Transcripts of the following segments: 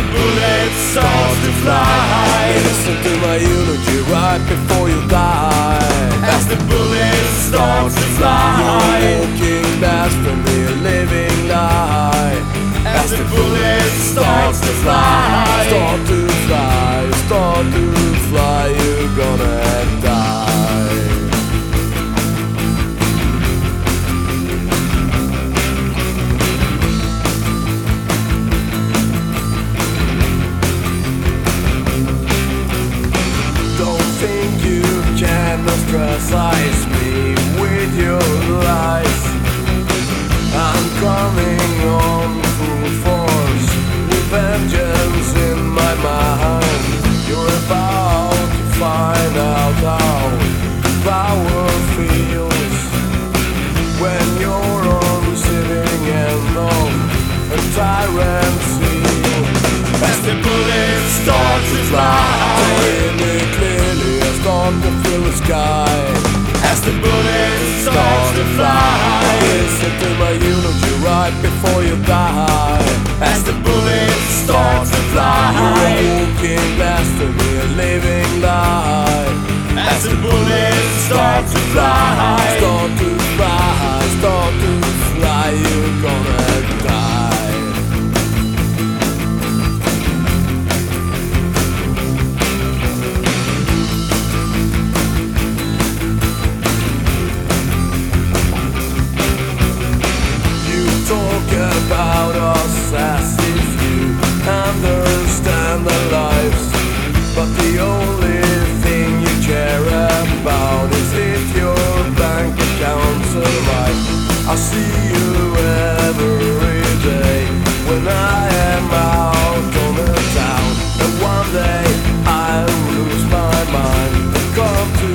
bullets start to fly. Listen to my eulogy right before you die. As the bullets start to fly. You're walking past from a living lie As the bullets start to fly me with your lies. I'm coming on full force with vengeance in my mind. You're about to find out how power feels when end a. As the bullets start to fly clearly, start to fill the sky. The bullets start to fly Listen to my eulogy right before you die. As the bullets start to fly Walking past a living lie. As the bullets start to fly about us as if you understand our lives. But the only thing you care about is if your bank. I see you every day when I am out on the town. And one day I'll lose my mind and come to.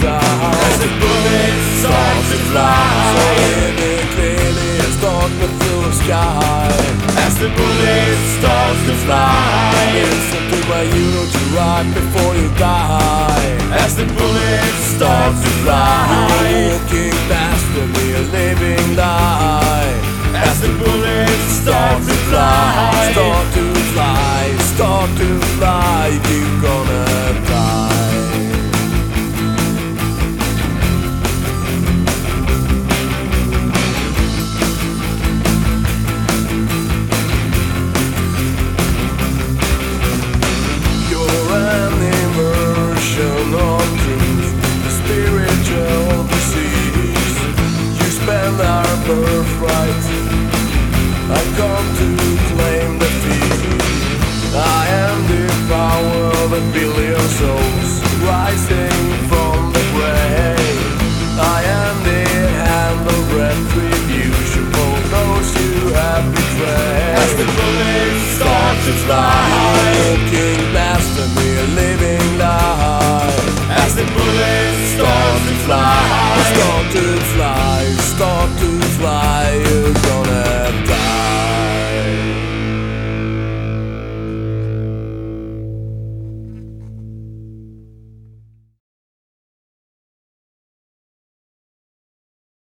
As the bullets start to fly the sky. As the bullet starts to fly Listen to my eulogy right before you die. As the bullets start to fly Walking past to me, a living lie. As the bullets start to fly Start to fly, start to fly, you're birthright. I come to claim the defeat. I am the power of a billion souls rising from the grave. I am the hand of retribution for those you have betrayed. As the bullets start to fly Walking past a living lie. As the bullets start to fly Start to fly, start to fly,